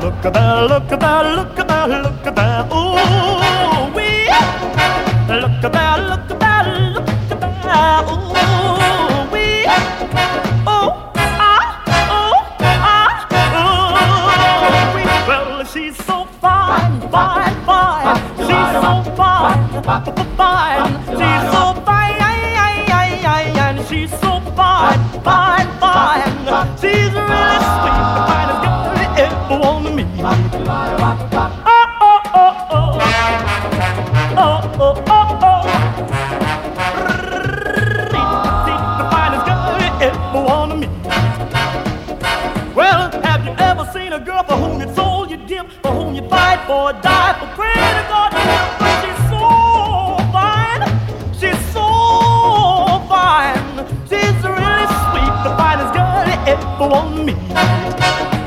look at that, look at that, look at that. Ooh, wee. Look at that, look at that, look at that. Ooh, wee. Oh, ah, oh, ah, ooh, wee. Well, she's so fine, fine, fine. She's so fine, fine. Want. Oh, oh, oh, oh. Oh, oh, oh, oh. The finest girl you ever want to meet. Well, have you ever seen a girl for whom you sold your dip, for whom you fight for die, for pray to God she's so fine, she's so fine, she's really sweet, the finest girl you ever want to meet.